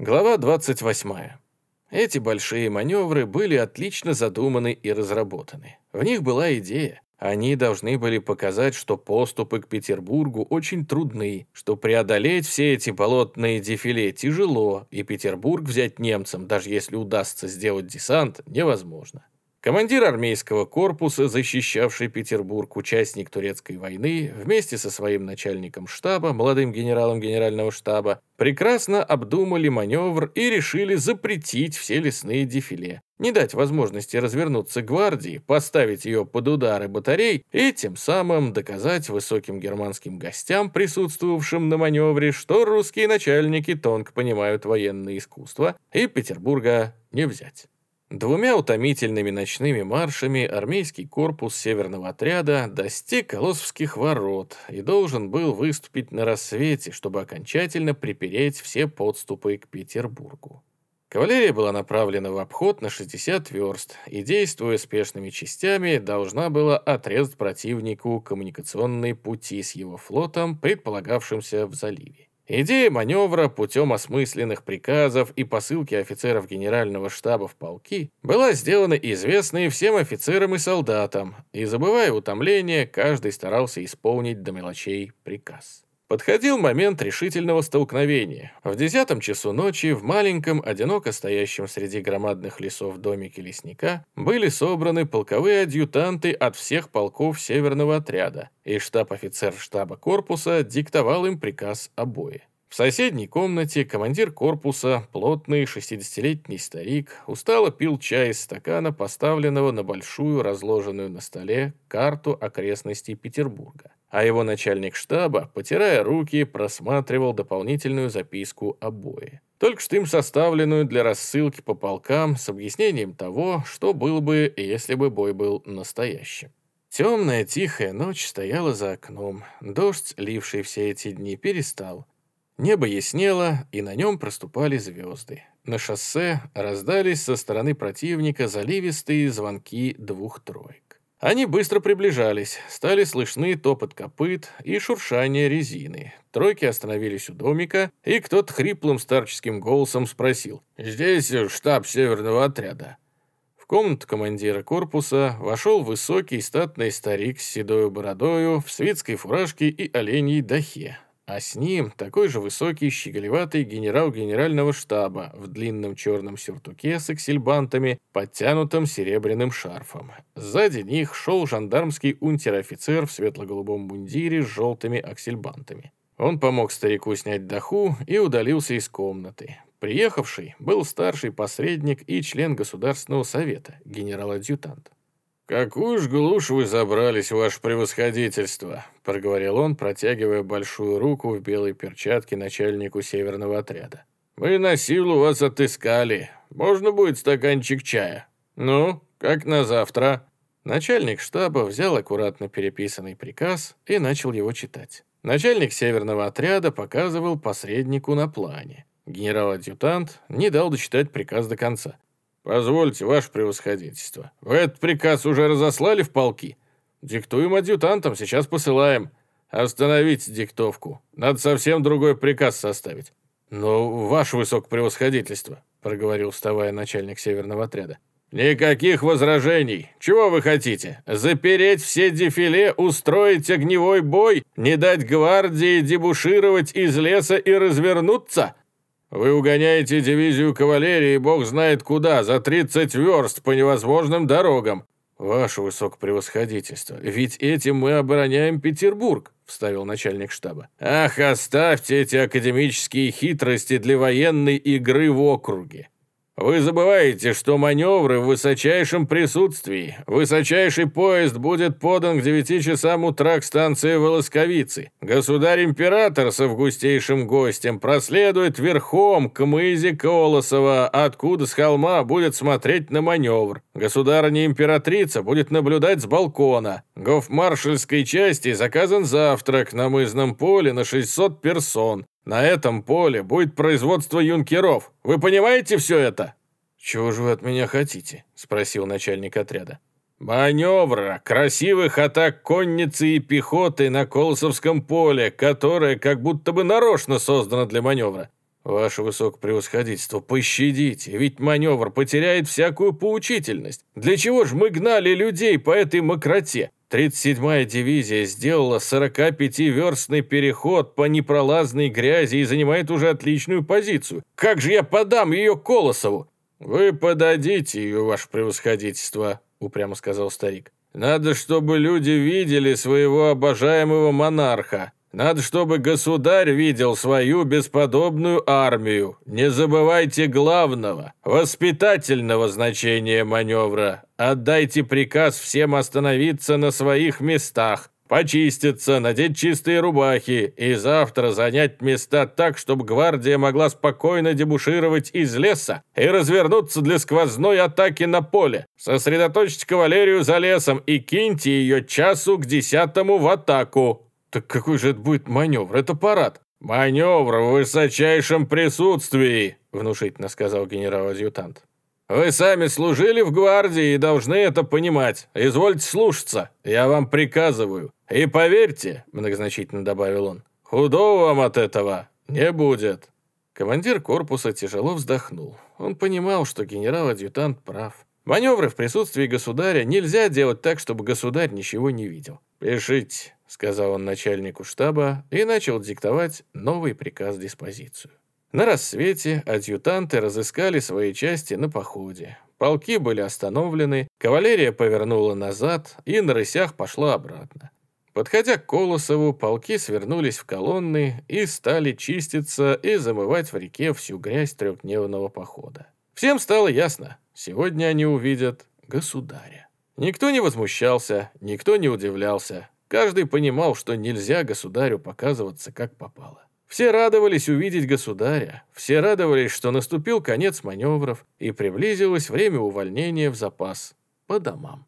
Глава 28. Эти большие маневры были отлично задуманы и разработаны. В них была идея. Они должны были показать, что поступы к Петербургу очень трудны, что преодолеть все эти болотные дефиле тяжело, и Петербург взять немцам, даже если удастся сделать десант, невозможно. Командир армейского корпуса, защищавший Петербург, участник турецкой войны, вместе со своим начальником штаба, молодым генералом генерального штаба, прекрасно обдумали маневр и решили запретить все лесные дефиле, не дать возможности развернуться гвардии, поставить ее под удары батарей и тем самым доказать высоким германским гостям, присутствовавшим на маневре, что русские начальники тонко понимают военное искусство и Петербурга не взять. Двумя утомительными ночными маршами армейский корпус северного отряда достиг Колосовских ворот и должен был выступить на рассвете, чтобы окончательно припереть все подступы к Петербургу. Кавалерия была направлена в обход на 60 верст и, действуя спешными частями, должна была отрезать противнику коммуникационные пути с его флотом, предполагавшимся в заливе. Идея маневра путем осмысленных приказов и посылки офицеров генерального штаба в полки была сделана известной всем офицерам и солдатам, и, забывая утомление, каждый старался исполнить до мелочей приказ. Подходил момент решительного столкновения. В десятом часу ночи в маленьком, одиноко стоящем среди громадных лесов домике лесника были собраны полковые адъютанты от всех полков северного отряда, и штаб-офицер штаба корпуса диктовал им приказ о бое. В соседней комнате командир корпуса, плотный 60-летний старик, устало пил чай из стакана, поставленного на большую, разложенную на столе, карту окрестностей Петербурга. А его начальник штаба, потирая руки, просматривал дополнительную записку о бое. Только что им составленную для рассылки по полкам с объяснением того, что было бы, если бы бой был настоящим. Темная тихая ночь стояла за окном. Дождь, ливший все эти дни, перестал. Небо яснело, и на нем проступали звезды. На шоссе раздались со стороны противника заливистые звонки двух троек. Они быстро приближались, стали слышны топот копыт и шуршание резины. Тройки остановились у домика, и кто-то хриплым старческим голосом спросил «Здесь штаб северного отряда». В комнату командира корпуса вошел высокий статный старик с седою бородою, в свитской фуражке и оленьей дахе, а с ним такой же высокий, щеголеватый генерал генерального штаба в длинном черном сюртуке с аксельбантами, подтянутым серебряным шарфом. Сзади них шел жандармский унтер-офицер в светло-голубом мундире с желтыми аксельбантами. Он помог старику снять даху и удалился из комнаты. Приехавший был старший посредник и член Государственного совета, генерал-адъютант. «Какую ж глушь вы забрались, ваше превосходительство», — проговорил он, протягивая большую руку в белой перчатке начальнику северного отряда. «Мы на силу вас отыскали. Можно будет стаканчик чая? Ну, как на завтра?» Начальник штаба взял аккуратно переписанный приказ и начал его читать. Начальник северного отряда показывал посреднику на плане. Генерал-адъютант не дал дочитать приказ до конца. «Позвольте, ваше превосходительство, вы этот приказ уже разослали в полки? Диктуем адъютантам, сейчас посылаем. Остановите диктовку, надо совсем другой приказ составить». «Но, ваше высокопревосходительство», — проговорил, вставая начальник северного отряда. «Никаких возражений. Чего вы хотите? Запереть все дефиле, устроить огневой бой, не дать гвардии дебушировать из леса и развернуться? Вы угоняете дивизию кавалерии, бог знает куда, за 30 верст по невозможным дорогам. Ваше высокопревосходительство, ведь этим мы обороняем Петербург, вставил начальник штаба. Ах, оставьте эти академические хитрости для военной игры в округе. Вы забываете, что маневры в высочайшем присутствии. Высочайший поезд будет подан к 9 часам утра к станции Волосковицы. Государь-император с августейшим гостем проследует верхом к мызе Колосова, откуда с холма будет смотреть на маневр. Государыня-императрица будет наблюдать с балкона. Гофмаршальской части заказан завтрак на мызном поле на 600 персон. На этом поле будет производство юнкеров. Вы понимаете все это?» «Чего же вы от меня хотите?» – спросил начальник отряда. «Маневра, красивых атак конницы и пехоты на Колосовском поле, которое как будто бы нарочно создано для маневра. «Ваше высокопревосходительство, пощадите, ведь маневр потеряет всякую поучительность. Для чего же мы гнали людей по этой мокроте? 37-я дивизия сделала 45-верстный переход по непролазной грязи и занимает уже отличную позицию. Как же я подам ее Колосову?» «Вы подадите ее, ваше превосходительство», — упрямо сказал старик. «Надо, чтобы люди видели своего обожаемого монарха. Надо, чтобы государь видел свою бесподобную армию. Не забывайте главного, воспитательного значения маневра. Отдайте приказ всем остановиться на своих местах, почиститься, надеть чистые рубахи и завтра занять места так, чтобы гвардия могла спокойно дебушировать из леса и развернуться для сквозной атаки на поле. Сосредоточьте кавалерию за лесом и киньте ее часу к десятому в атаку. «Так какой же это будет маневр? Это парад!» «Маневр в высочайшем присутствии», — внушительно сказал генерал-адъютант. «Вы сами служили в гвардии и должны это понимать. Извольте слушаться, я вам приказываю. И поверьте», — многозначительно добавил он, — «худого вам от этого не будет». Командир корпуса тяжело вздохнул. Он понимал, что генерал-адъютант прав. Маневры в присутствии государя нельзя делать так, чтобы государь ничего не видел. «Пишите, сказал он начальнику штаба и начал диктовать новый приказ-диспозицию. На рассвете адъютанты разыскали свои части на походе. Полки были остановлены, кавалерия повернула назад и на рысях пошла обратно. Подходя к Колосову, полки свернулись в колонны и стали чиститься и замывать в реке всю грязь трехдневного похода. Всем стало ясно, сегодня они увидят государя. Никто не возмущался, никто не удивлялся. Каждый понимал, что нельзя государю показываться как попало. Все радовались увидеть государя, все радовались, что наступил конец маневров и приблизилось время увольнения в запас по домам.